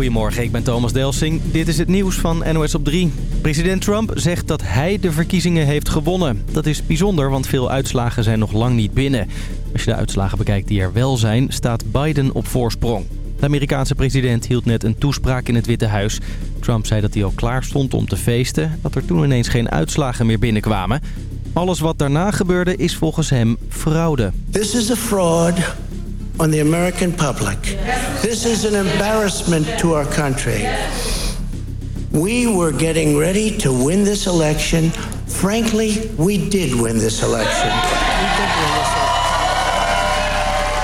Goedemorgen, ik ben Thomas Delsing. Dit is het nieuws van NOS op 3. President Trump zegt dat hij de verkiezingen heeft gewonnen. Dat is bijzonder, want veel uitslagen zijn nog lang niet binnen. Als je de uitslagen bekijkt die er wel zijn, staat Biden op voorsprong. De Amerikaanse president hield net een toespraak in het Witte Huis. Trump zei dat hij al klaar stond om te feesten, dat er toen ineens geen uitslagen meer binnenkwamen. Alles wat daarna gebeurde is volgens hem fraude. This is a fraud on the American public. This is an embarrassment to our country. We were getting ready to win this election. Frankly, we did win this election.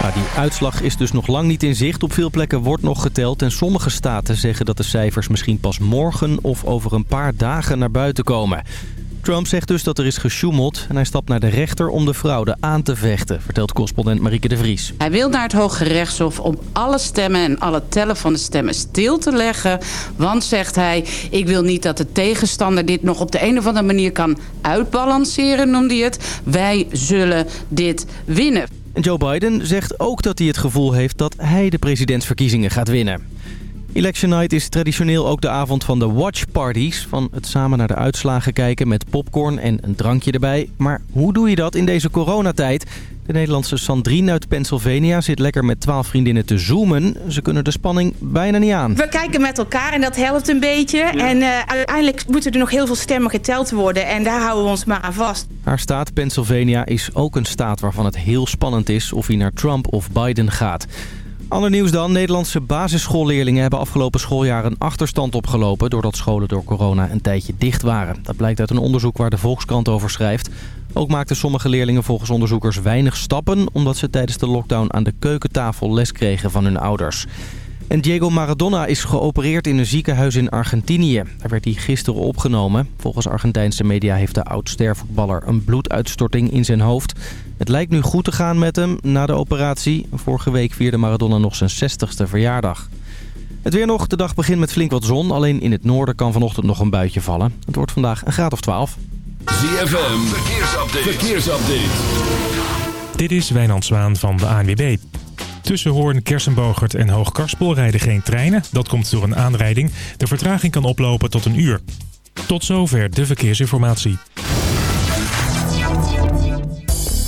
Nou, die uitslag is dus nog lang niet in zicht. Op veel plekken wordt nog geteld en sommige staten zeggen dat de cijfers misschien pas morgen of over een paar dagen naar buiten komen. Trump zegt dus dat er is gesjoemeld en hij stapt naar de rechter om de fraude aan te vechten, vertelt correspondent Marieke de Vries. Hij wil naar het Hoge Rechtshof om alle stemmen en alle tellen van de stemmen stil te leggen. Want, zegt hij, ik wil niet dat de tegenstander dit nog op de een of andere manier kan uitbalanceren, noemde hij het. Wij zullen dit winnen. En Joe Biden zegt ook dat hij het gevoel heeft dat hij de presidentsverkiezingen gaat winnen. Election Night is traditioneel ook de avond van de watch parties. Van het samen naar de uitslagen kijken met popcorn en een drankje erbij. Maar hoe doe je dat in deze coronatijd? De Nederlandse Sandrine uit Pennsylvania zit lekker met twaalf vriendinnen te zoomen. Ze kunnen de spanning bijna niet aan. We kijken met elkaar en dat helpt een beetje. En uh, uiteindelijk moeten er nog heel veel stemmen geteld worden. En daar houden we ons maar aan vast. Haar staat Pennsylvania is ook een staat waarvan het heel spannend is of hij naar Trump of Biden gaat. Ander nieuws dan. Nederlandse basisschoolleerlingen hebben afgelopen schooljaar een achterstand opgelopen... doordat scholen door corona een tijdje dicht waren. Dat blijkt uit een onderzoek waar de Volkskrant over schrijft. Ook maakten sommige leerlingen volgens onderzoekers weinig stappen... omdat ze tijdens de lockdown aan de keukentafel les kregen van hun ouders. En Diego Maradona is geopereerd in een ziekenhuis in Argentinië. Daar werd hij gisteren opgenomen. Volgens Argentijnse media heeft de oud-stervoetballer een bloeduitstorting in zijn hoofd. Het lijkt nu goed te gaan met hem na de operatie. Vorige week vierde Maradona nog zijn 60ste verjaardag. Het weer nog. De dag begint met flink wat zon. Alleen in het noorden kan vanochtend nog een buitje vallen. Het wordt vandaag een graad of 12. ZFM. Verkeersupdate. Verkeersupdate. Dit is Wijnand Zwaan van de ANWB. Tussen Hoorn, Kersenbogert en Hoogkarspel rijden geen treinen. Dat komt door een aanrijding. De vertraging kan oplopen tot een uur. Tot zover de verkeersinformatie.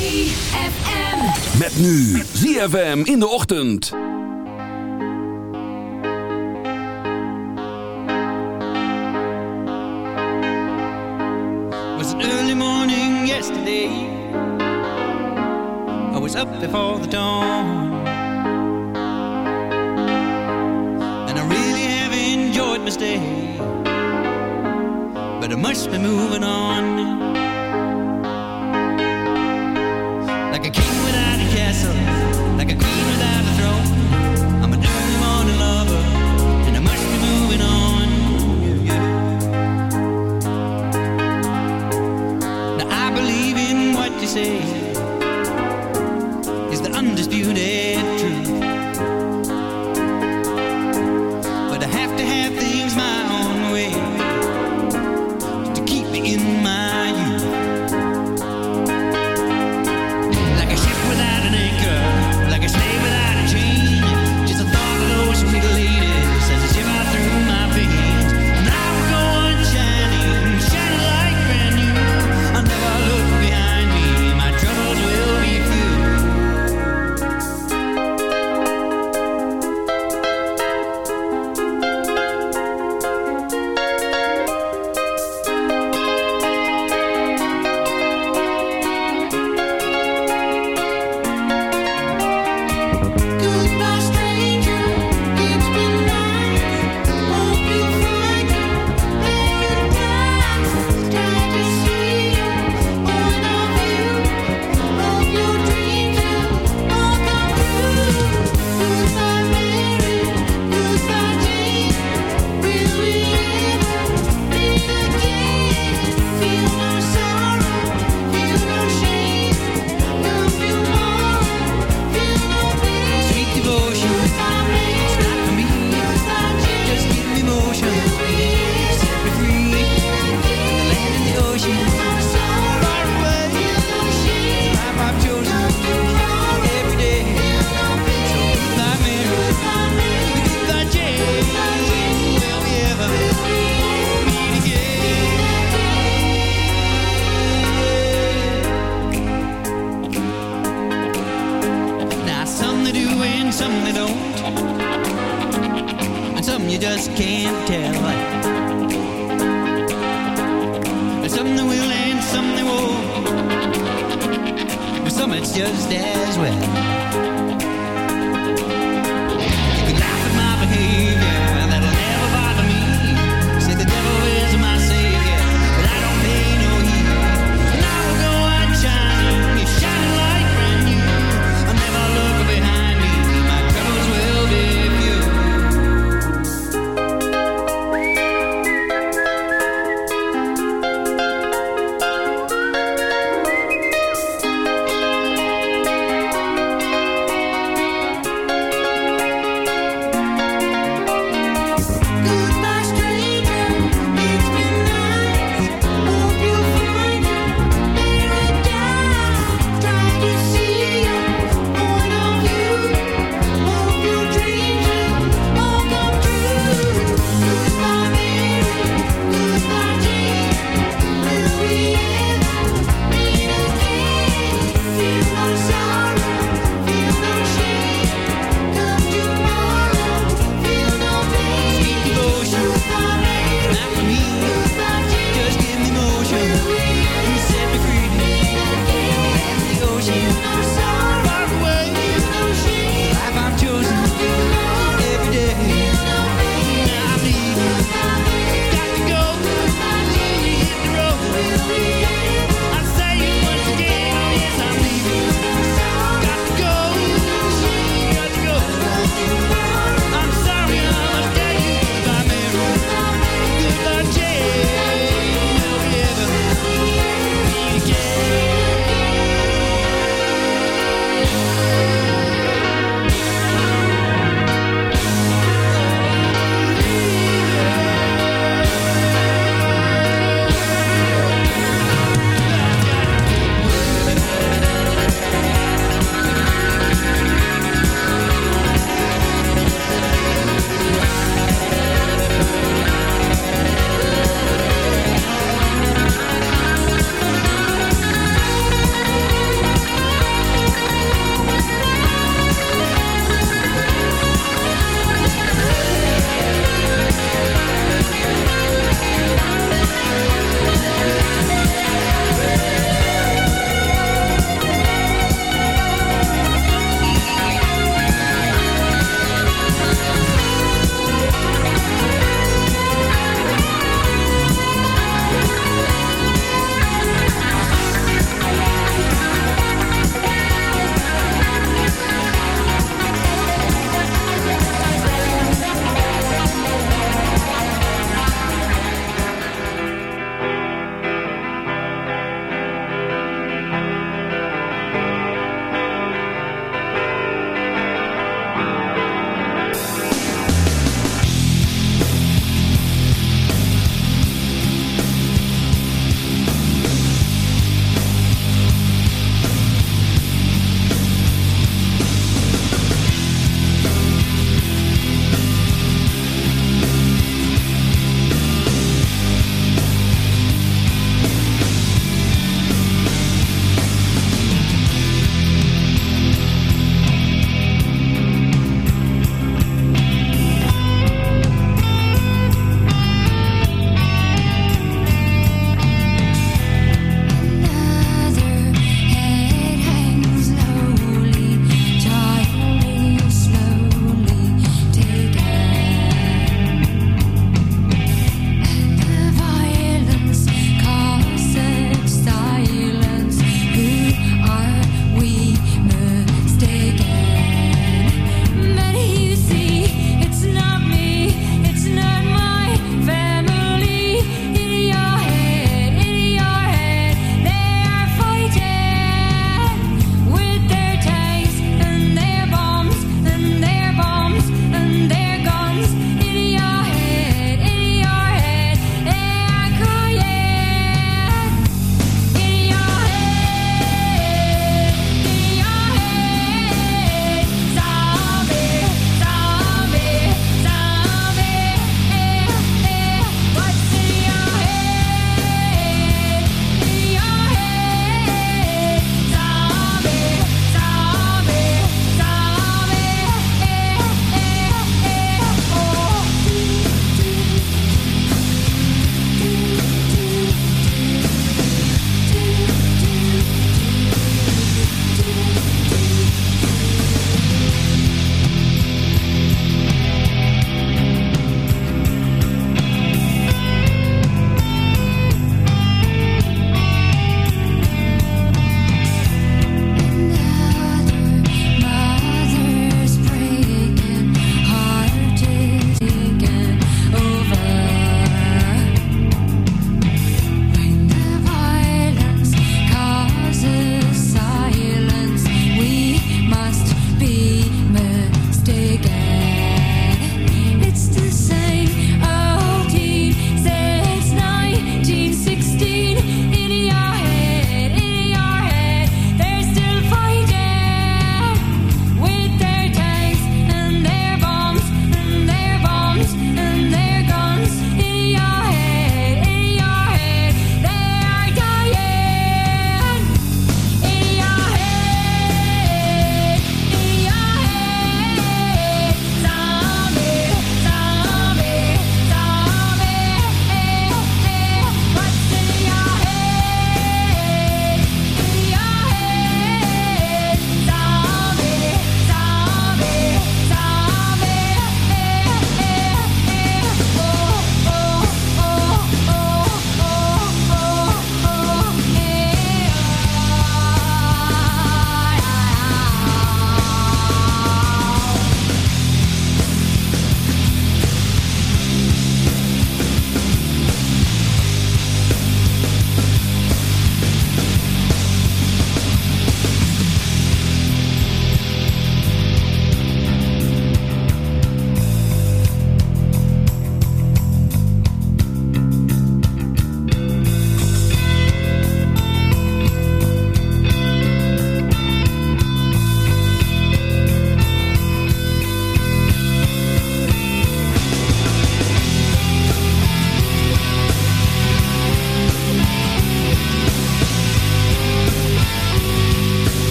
ZFM. Met nu ZFM in de ochtend. was an early morning yesterday. I was up before the dawn. And I really have enjoyed my stay. But I must be moving on. Like a king without a castle, like a queen without a throne.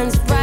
hands bright.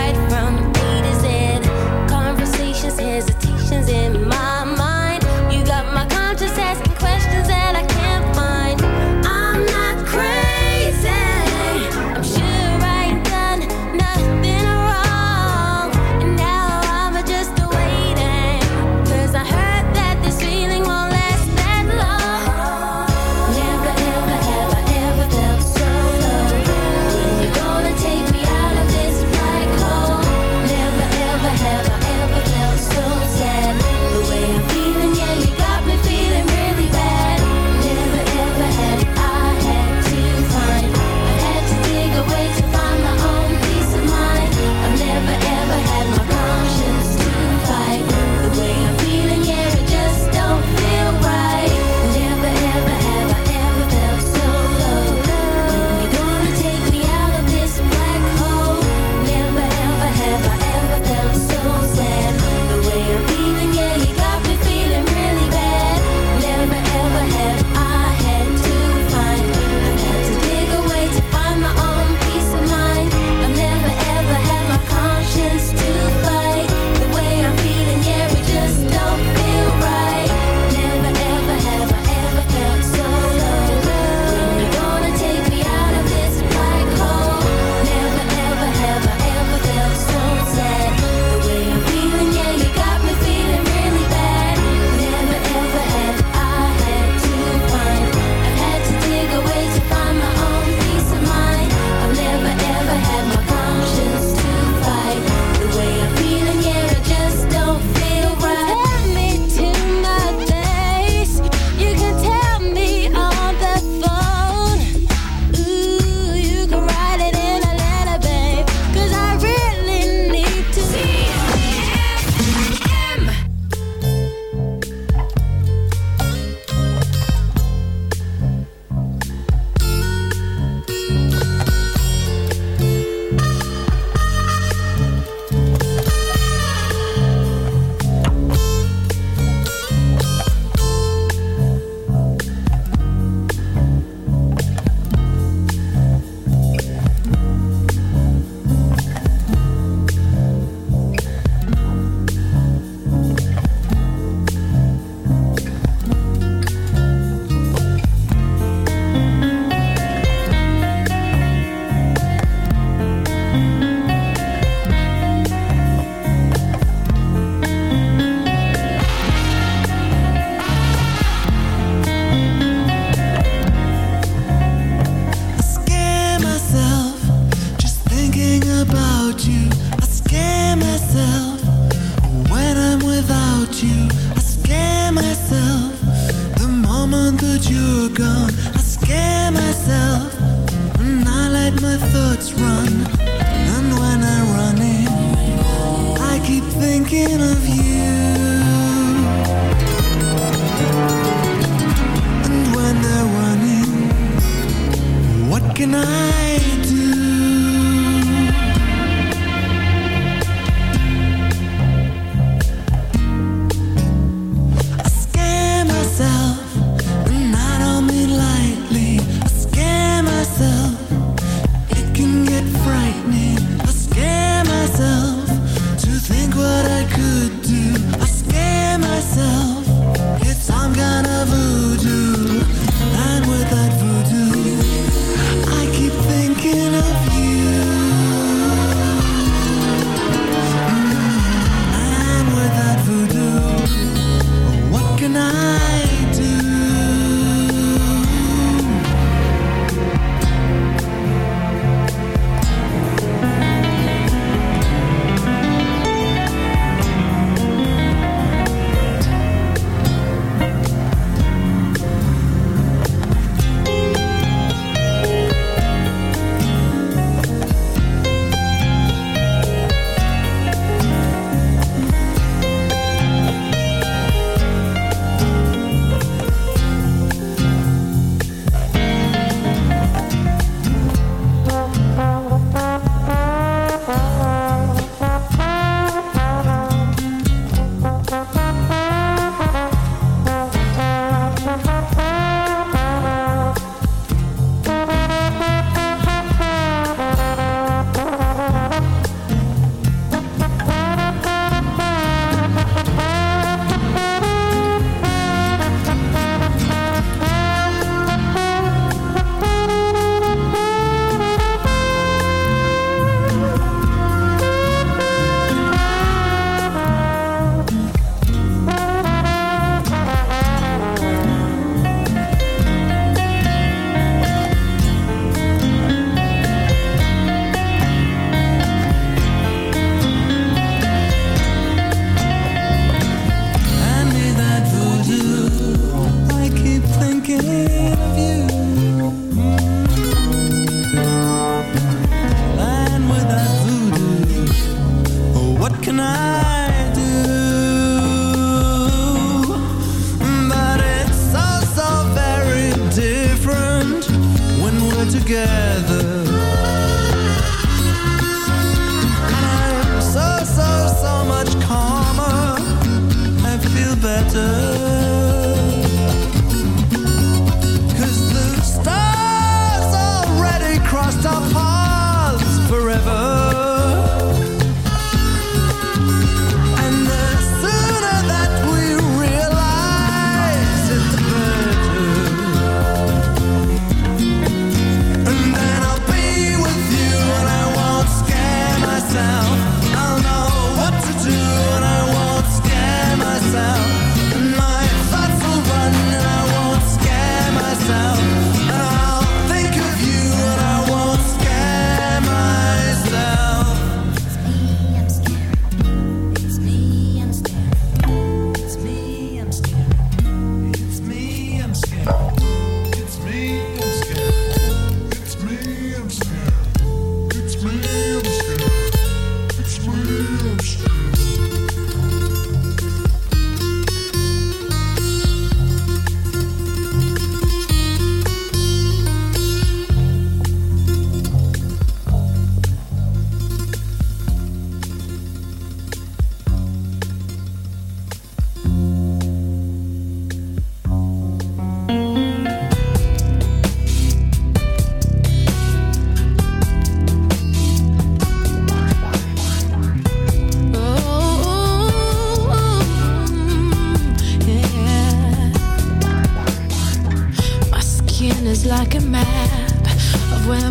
yeah.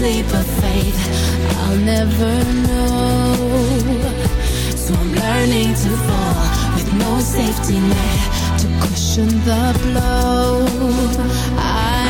sleep of faith. I'll never know. So I'm learning to fall With no safety net To cushion the blow. I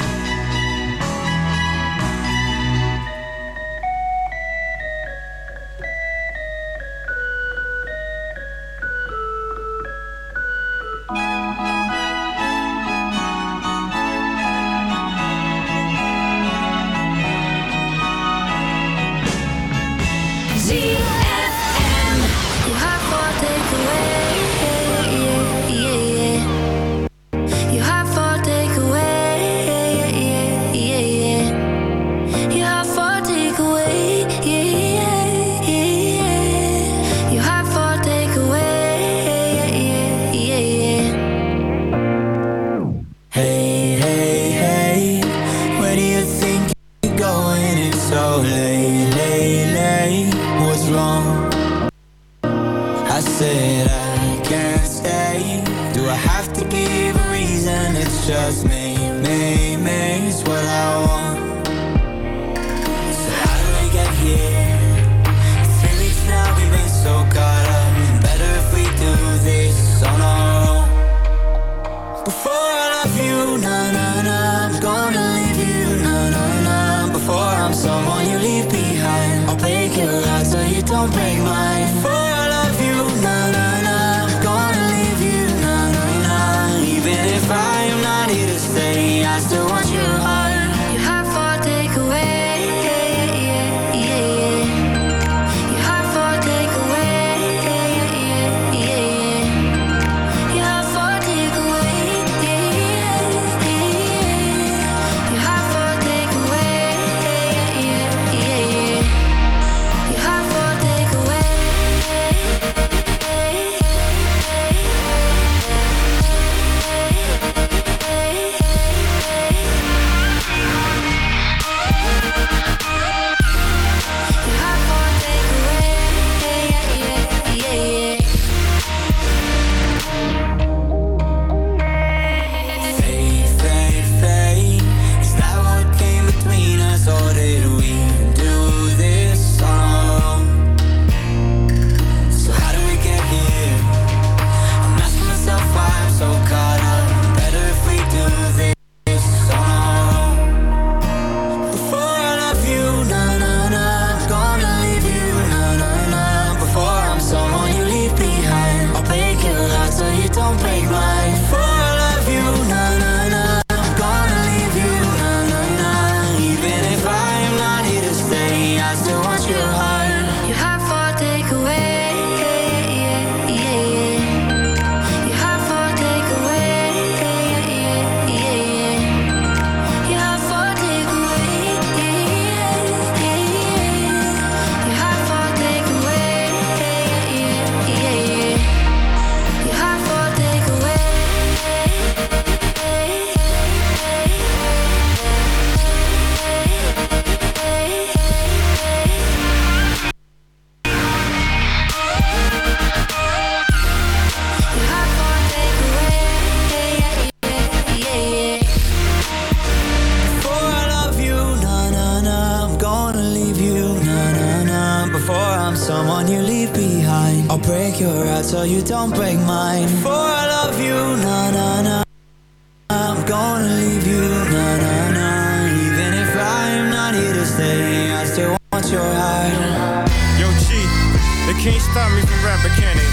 They can't stop me from rapping, can they?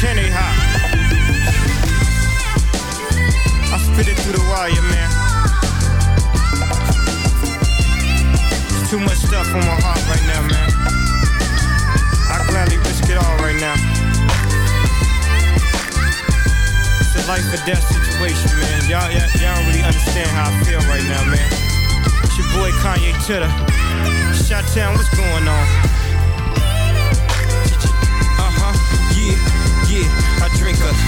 Can they, hot? I spit it through the wire, man. Too much stuff on my heart right now, man. I gladly risk it all right now. It's a life or death situation, man. Y'all, y'all, y'all don't really understand how I feel right now, man. It's your boy Kanye Titter. Shot what's going on? Cause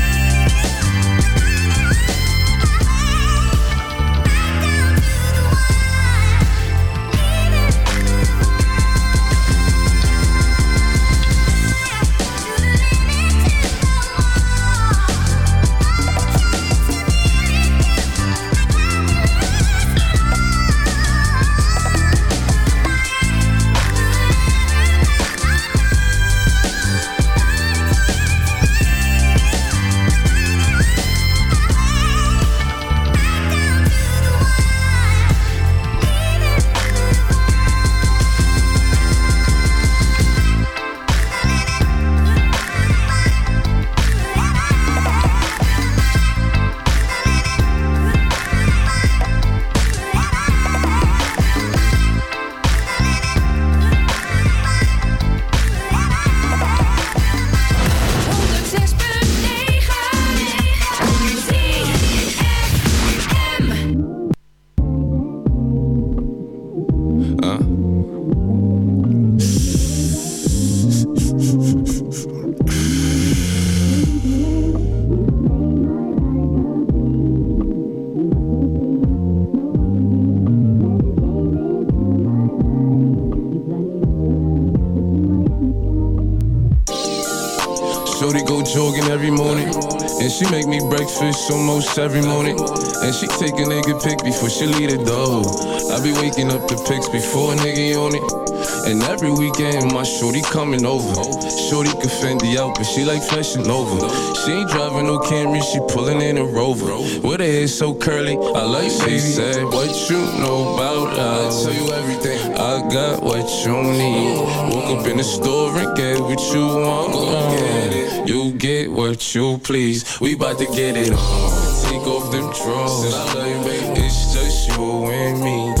Breakfast almost every morning. And she take a nigga pic before she leave the door. I be waking up the pics before a nigga on it. And every weekend, my shorty coming over. Shorty can Fendi out, but she like flashing over. She ain't driving no Camry, she pulling in a Rover. With her hair so curly, I like she said, What you know about us? I tell you everything. I got what you need. Woke up in the store and get what you want. You get what you please. We bout to get it on. Take off them drawers. It's just you and me.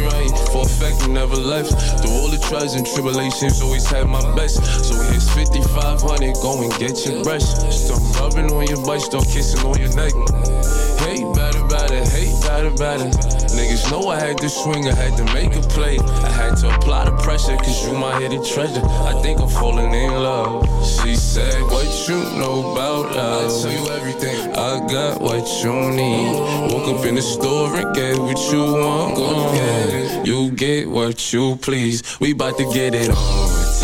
right, for a fact never left. Through all the trials and tribulations, always had my best. So here's 5500, go and get your brush. Start rubbing on your butt, start kissing on your neck. Better, hate better, better. Niggas know I had to swing, I had to make a play. I had to apply the pressure, cause you my hidden treasure. I think I'm falling in love. She said, What you know about us? I tell you everything. I got what you need. Woke up in the store and get what you want. Go get it. You get what you please. We bout to get it on.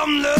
from the